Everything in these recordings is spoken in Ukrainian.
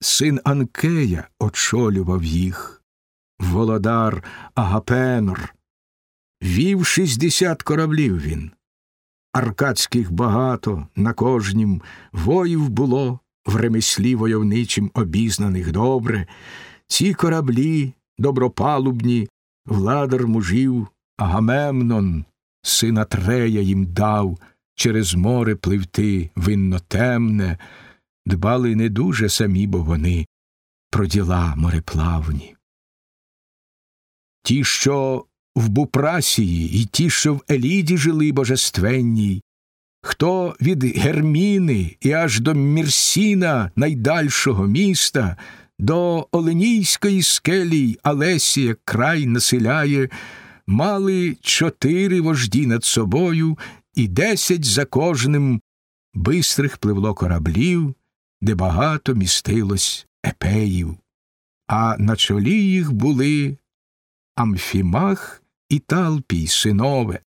син Анкея очолював їх, володар Агапенор. Вів шістдесят кораблів він. Аркадських багато на кожнім воїв було, в ремеслі войовничим обізнаних добре. Ці кораблі добропалубні, владар мужів Агамемнон, сина Трея їм дав через море пливти винно темне, дбали не дуже самі, бо вони про діла мореплавні. Ті, що в Бупрасії, і ті, що в Еліді жили божественній, хто від Герміни і аж до Мірсіна найдальшого міста, до Оленійської скелі Алесія край населяє, мали чотири вожді над собою і десять за кожним бистрих пливло кораблів, де багато містилось епеїв, а на чолі їх були Амфімах і Талпій синове,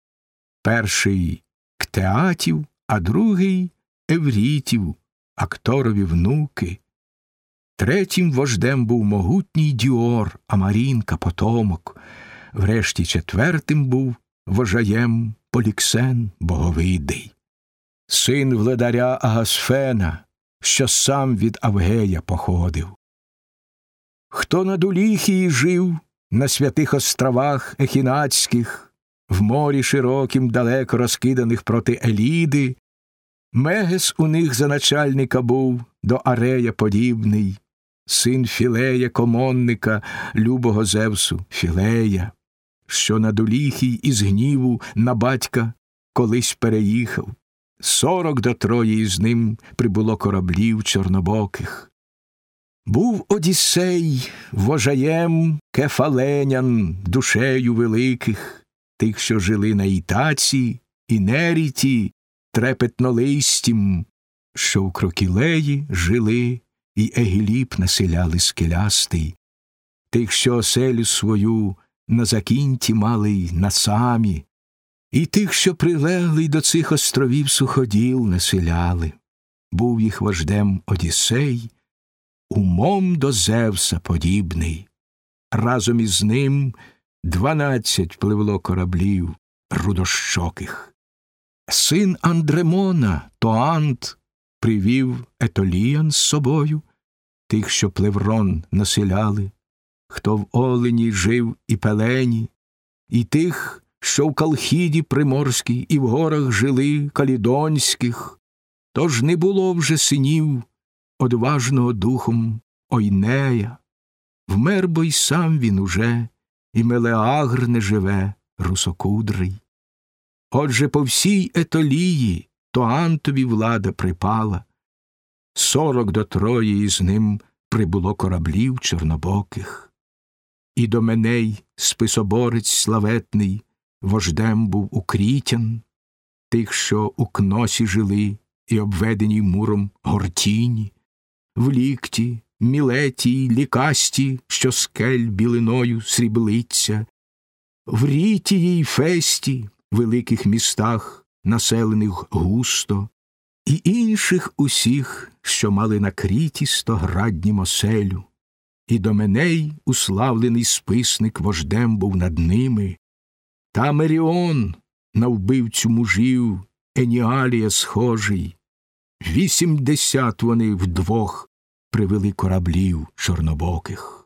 перший Ктеатів, а другий Еврітів, акторові внуки. Третім вождем був могутній Діор, Амарінка потомок. Врешті четвертим був вожаєм Поліксен боговидий, син владаря Агасфена, що сам від Авгея походив. Хто на Дуліхії жив на святих островах Ехінацьких, в морі широким далеко розкиданих проти Еліди, Мегес у них за начальника був до Арея подібний, син Філея комонника, любого Зевсу, Філея, що на доліхій із гніву на батька колись переїхав. Сорок до троє із ним прибуло кораблів чорнобоких. Був Одіссей вожаєм кефаленян, душею великих, тих, що жили на Ітаці і Неріті, трепетнолистім, що в крокілеї жили і Егіліп населяли скелястий, тих, що оселю свою на закінті мали й на самі, і тих, що прилегли до цих островів суходіл населяли. Був їх вождем Одіссей, умом до Зевса подібний. Разом із ним дванадцять пливло кораблів рудощоких. Син Андремона, Тоант, привів Етоліян з собою, тих, що плеврон населяли, хто в Олені жив і пелені, і тих, що в Калхіді приморській і в горах жили калідонських, тож не було вже синів, одважного духом Ойнея, вмер бо й сам він уже, і Мелеагр не живе, русокудрий. Отже, по всій етолії то Антові влада припала, сорок до троє із ним прибуло кораблів чорнобоких, і до меней списоборець славетний, вождем був укрітян, тих, що у кносі жили і обведені муром гортіні, в лікті, мілеті, лікасті, що скель білиною сріблиться, в рітії й фесті, великих містах, населених густо, і інших усіх, що мали на кріті стоградні моселю, і до меней уславлений списник вождем був над ними, та Меріон на вбивцю мужів Еніалія схожий, вісімдесят вони вдвох привели кораблів чорнобоких.